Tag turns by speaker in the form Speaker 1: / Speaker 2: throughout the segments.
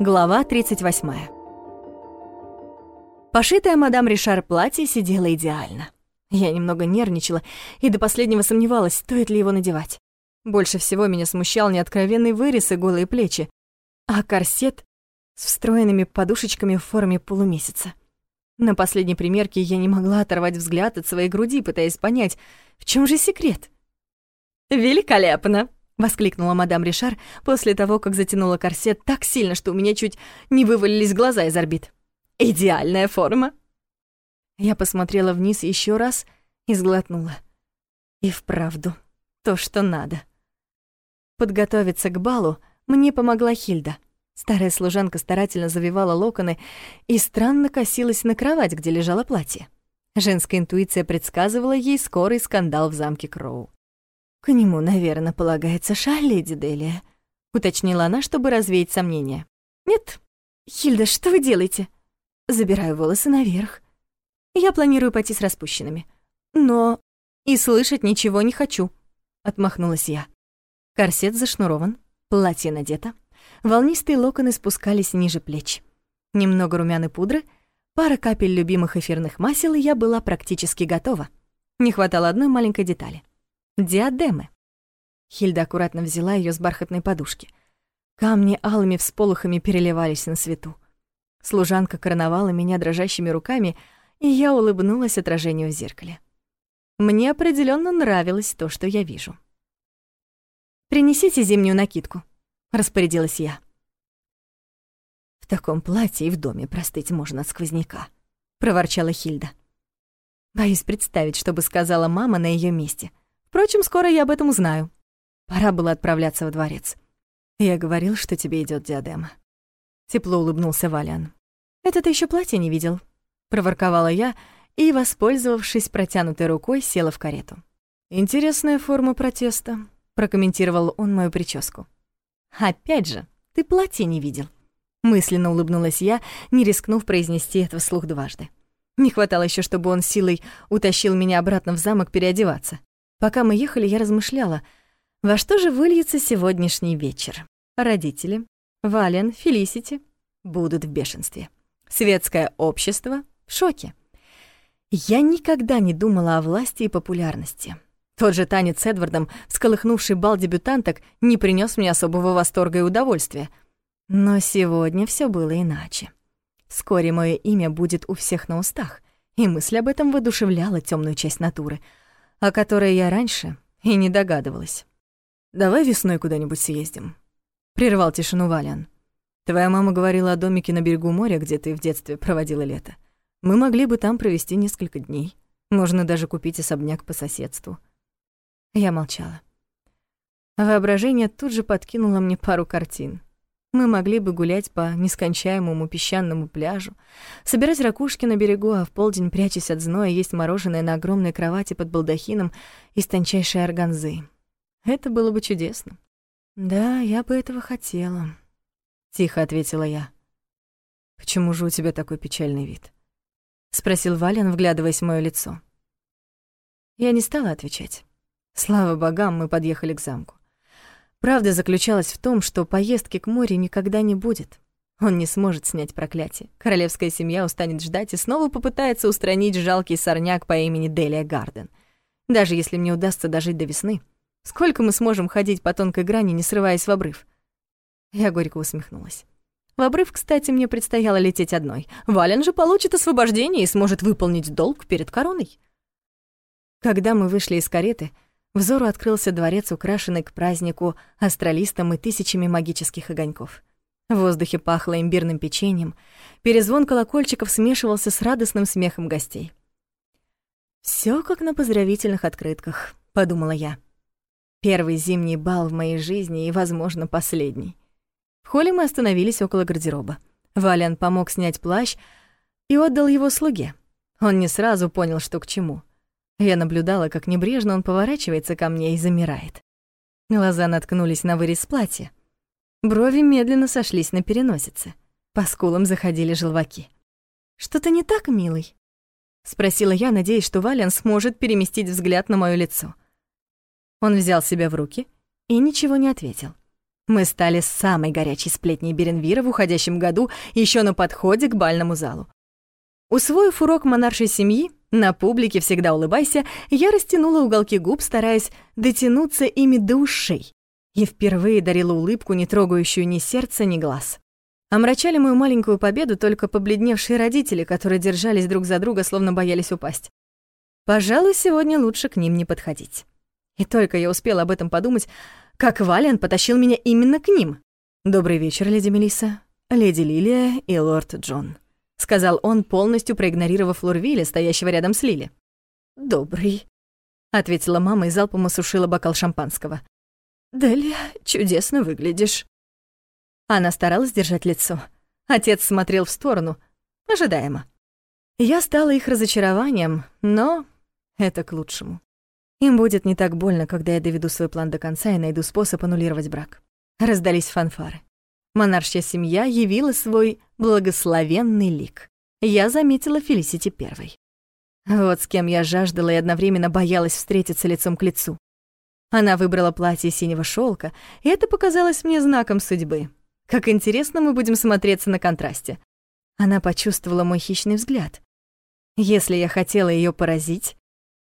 Speaker 1: Глава 38. Пошитое мадам Ришар платье сидело идеально. Я немного нервничала и до последнего сомневалась, стоит ли его надевать. Больше всего меня смущал неоткровенный вырез и голые плечи, а корсет с встроенными подушечками в форме полумесяца. На последней примерке я не могла оторвать взгляд от своей груди, пытаясь понять, в чем же секрет. «Великолепно!» — воскликнула мадам Ришар после того, как затянула корсет так сильно, что у меня чуть не вывалились глаза из орбит. «Идеальная форма!» Я посмотрела вниз еще раз и сглотнула. И вправду, то, что надо. Подготовиться к балу мне помогла Хильда. Старая служанка старательно завивала локоны и странно косилась на кровать, где лежало платье. Женская интуиция предсказывала ей скорый скандал в замке Кроу. «К нему, наверное, полагается шаль, леди Делия», — уточнила она, чтобы развеять сомнения. «Нет. Хильда, что вы делаете?» «Забираю волосы наверх. Я планирую пойти с распущенными. Но и слышать ничего не хочу», — отмахнулась я. Корсет зашнурован, платье надето, волнистые локоны спускались ниже плеч. Немного румяной пудры, пара капель любимых эфирных масел, и я была практически готова. Не хватало одной маленькой детали — диадемы. Хильда аккуратно взяла ее с бархатной подушки. Камни алыми всполохами переливались на свету. Служанка короновала меня дрожащими руками, и я улыбнулась отражению в зеркале. Мне определенно нравилось то, что я вижу. «Принесите зимнюю накидку», — распорядилась я. «В таком платье и в доме простыть можно от сквозняка», — проворчала Хильда. Боюсь представить, что бы сказала мама на ее месте — Впрочем, скоро я об этом узнаю. Пора было отправляться во дворец. Я говорил, что тебе идет диадема. Тепло улыбнулся Валиан. Это ты еще платье не видел? Проворковала я и, воспользовавшись протянутой рукой, села в карету. Интересная форма протеста, прокомментировал он мою прическу. Опять же, ты платье не видел. Мысленно улыбнулась я, не рискнув произнести это вслух дважды. Не хватало еще, чтобы он силой утащил меня обратно в замок переодеваться. Пока мы ехали, я размышляла, во что же выльется сегодняшний вечер. Родители, Вален, Фелисити будут в бешенстве. Светское общество в шоке. Я никогда не думала о власти и популярности. Тот же танец с Эдвардом, всколыхнувший бал дебютанток, не принес мне особого восторга и удовольствия. Но сегодня все было иначе. Вскоре мое имя будет у всех на устах, и мысль об этом воодушевляла темную часть натуры — о которой я раньше и не догадывалась. «Давай весной куда-нибудь съездим», — прервал тишину Валян. «Твоя мама говорила о домике на берегу моря, где ты в детстве проводила лето. Мы могли бы там провести несколько дней. Можно даже купить особняк по соседству». Я молчала. Воображение тут же подкинуло мне пару картин — мы могли бы гулять по нескончаемому песчаному пляжу, собирать ракушки на берегу, а в полдень, прячась от зноя, есть мороженое на огромной кровати под балдахином из тончайшей органзы. Это было бы чудесно. «Да, я бы этого хотела», — тихо ответила я. «Почему же у тебя такой печальный вид?» — спросил Вален, вглядываясь в моё лицо. Я не стала отвечать. Слава богам, мы подъехали к замку. Правда заключалась в том, что поездки к морю никогда не будет. Он не сможет снять проклятие. Королевская семья устанет ждать и снова попытается устранить жалкий сорняк по имени Делия Гарден. Даже если мне удастся дожить до весны, сколько мы сможем ходить по тонкой грани, не срываясь в обрыв? Я горько усмехнулась. В обрыв, кстати, мне предстояло лететь одной. Вален же получит освобождение и сможет выполнить долг перед короной. Когда мы вышли из кареты, взору открылся дворец, украшенный к празднику астралистом и тысячами магических огоньков. В воздухе пахло имбирным печеньем, перезвон колокольчиков смешивался с радостным смехом гостей. Все как на поздравительных открытках», — подумала я. Первый зимний бал в моей жизни и, возможно, последний. В холле мы остановились около гардероба. Валиан помог снять плащ и отдал его слуге. Он не сразу понял, что к чему — я наблюдала, как небрежно он поворачивается ко мне и замирает. Глаза наткнулись на вырез платья. Брови медленно сошлись на переносице. По скулам заходили желваки. «Что-то не так, милый?» — спросила я, надеясь, что Вален сможет переместить взгляд на моё лицо. Он взял себя в руки и ничего не ответил. Мы стали самой горячей сплетней Беренвира в уходящем году еще на подходе к бальному залу. Усвоив урок монаршей семьи, на публике всегда улыбайся, я растянула уголки губ, стараясь дотянуться ими до ушей. И впервые дарила улыбку, не трогающую ни сердца, ни глаз. Омрачали мою маленькую победу только побледневшие родители, которые держались друг за друга, словно боялись упасть. Пожалуй, сегодня лучше к ним не подходить. И только я успела об этом подумать, как Валиан потащил меня именно к ним. «Добрый вечер, леди Мелисса, леди Лилия и лорд Джон», — сказал он, полностью проигнорировав Лурвиля, стоящего рядом с Лили. «Добрый», — ответила мама и залпом осушила бокал шампанского. «Делия, чудесно выглядишь». Она старалась держать лицо. Отец смотрел в сторону, ожидаемо. Я стала их разочарованием, но это к лучшему. Им будет не так больно, когда я доведу свой план до конца и найду способ аннулировать брак. Раздались фанфары. Монаршья семья явила свой благословенный лик. Я заметила Фелисити первой. Вот с кем я жаждала и одновременно боялась встретиться лицом к лицу. Она выбрала платье синего шелка, и это показалось мне знаком судьбы. Как интересно мы будем смотреться на контрасте. Она почувствовала мой хищный взгляд. Если я хотела ее поразить,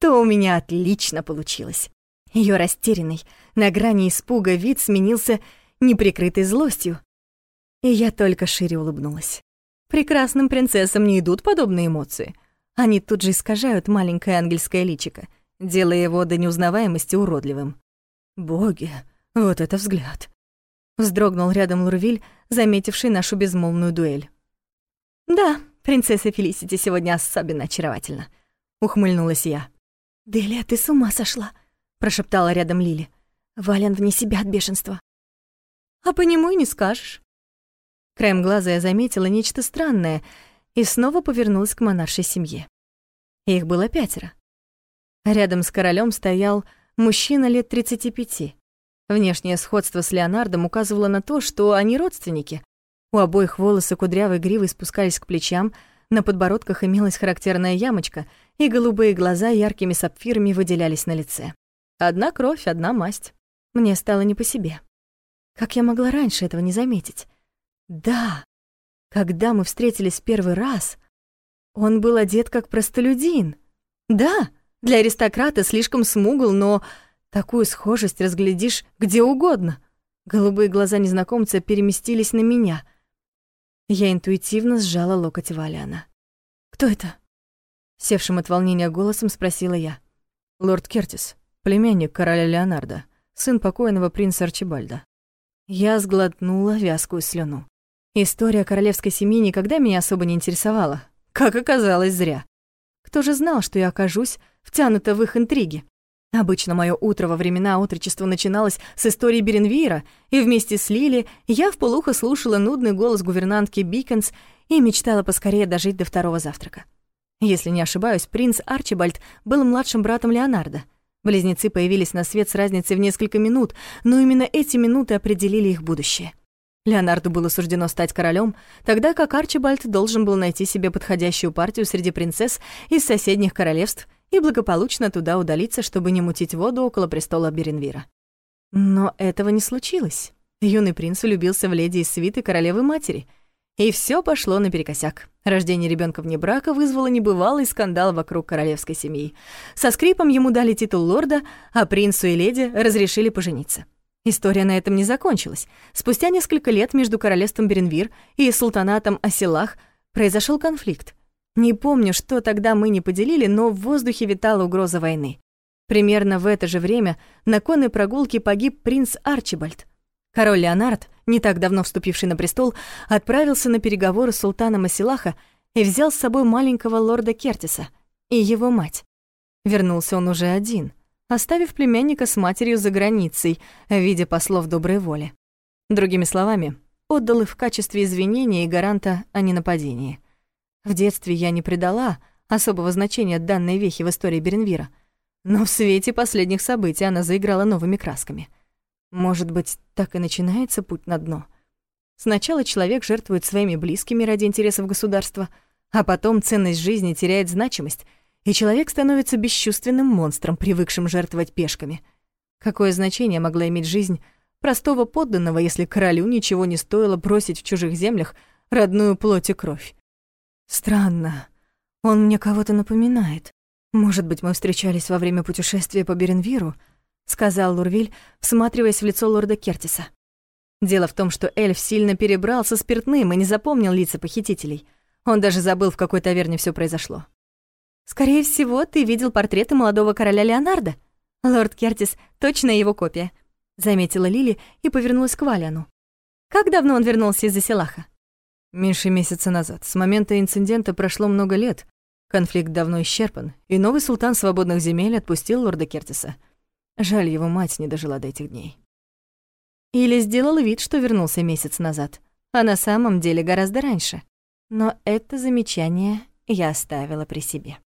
Speaker 1: то у меня отлично получилось. Ее растерянный, на грани испуга вид сменился неприкрытой злостью. И я только шире улыбнулась. Прекрасным принцессам не идут подобные эмоции. Они тут же искажают маленькое ангельское личико, делая его до неузнаваемости уродливым. Боги, вот это взгляд. Вздрогнул рядом Лурвиль, заметивший нашу безмолвную дуэль. «Да, принцесса Фелисити сегодня особенно очаровательна», — ухмыльнулась я. «Делия, ты с ума сошла?» — прошептала рядом Лили. Вален вне себя от бешенства. «А по нему и не скажешь». Краем глаза я заметила нечто странное и снова повернулась к монаршей семье. Их было пятеро. Рядом с королем стоял мужчина лет 35. Внешнее сходство с Леонардом указывало на то, что они родственники. У обоих волосы кудрявой гривой спускались к плечам, на подбородках имелась характерная ямочка, и голубые глаза яркими сапфирами выделялись на лице. Одна кровь, одна масть. Мне стало не по себе. Как я могла раньше этого не заметить? Да, когда мы встретились первый раз, он был одет как простолюдин. Да, для аристократа слишком смугл, но такую схожесть разглядишь где угодно. Голубые глаза незнакомца переместились на меня. Я интуитивно сжала локоть Валяна. «Кто это?» Севшим от волнения голосом спросила я. «Лорд Кертис, племянник короля Леонардо, сын покойного принца Арчибальда». Я сглотнула вязкую слюну. История королевской семьи никогда меня особо не интересовала. Как оказалось, зря. Кто же знал, что я окажусь втянута в их интриги? Обычно мое утро во времена отрочества начиналось с истории Беренвира, и вместе с Лили я вполуха слушала нудный голос гувернантки Биконс и мечтала поскорее дожить до второго завтрака. Если не ошибаюсь, принц Арчибальд был младшим братом Леонардо. Близнецы появились на свет с разницей в несколько минут, но именно эти минуты определили их будущее. Леонарду было суждено стать королем, тогда как Арчибальд должен был найти себе подходящую партию среди принцесс из соседних королевств и благополучно туда удалиться, чтобы не мутить воду около престола Беренвира. Но этого не случилось. Юный принц влюбился в леди из свиты королевы-матери — и все пошло наперекосяк. Рождение ребенка вне брака вызвало небывалый скандал вокруг королевской семьи. Со скрипом ему дали титул лорда, а принцу и леди разрешили пожениться. История на этом не закончилась. Спустя несколько лет между королевством Беренвир и султанатом Асилах произошел конфликт. Не помню, что тогда мы не поделили, но в воздухе витала угроза войны. Примерно в это же время на конной прогулке погиб принц Арчибальд. Король Леонард, не так давно вступивший на престол, отправился на переговоры с султаном Асилаха и взял с собой маленького лорда Кертиса и его мать. Вернулся он уже один, оставив племянника с матерью за границей в виде послов доброй воли. Другими словами, отдал их в качестве извинения и гаранта о ненападении. В детстве я не придала особого значения данной вехи в истории Беренвира, но в свете последних событий она заиграла новыми красками — может быть, так и начинается путь на дно. Сначала человек жертвует своими близкими ради интересов государства, а потом ценность жизни теряет значимость, и человек становится бесчувственным монстром, привыкшим жертвовать пешками. Какое значение могла иметь жизнь простого подданного, если королю ничего не стоило бросить в чужих землях родную плоть и кровь. Странно. Он мне кого-то напоминает. Может быть, мы встречались во время путешествия по Беренвиру, сказал Лурвиль, всматриваясь в лицо лорда Кертиса. Дело в том, что эльф сильно перебрал со спиртным и не запомнил лица похитителей. Он даже забыл, в какой таверне все произошло. «Скорее всего, ты видел портреты молодого короля Леонардо. Лорд Кертис — точно его копия», — заметила Лили и повернулась к Валиану. «Как давно он вернулся из-за Селаха?»
Speaker 2: «Меньше месяца назад. С момента инцидента прошло много лет. Конфликт давно исчерпан, и новый султан свободных земель отпустил лорда Кертиса. Жаль, его мать не дожила до этих дней».
Speaker 1: Или сделал вид, что вернулся месяц назад, а на самом деле гораздо раньше. Но это замечание я оставила при себе.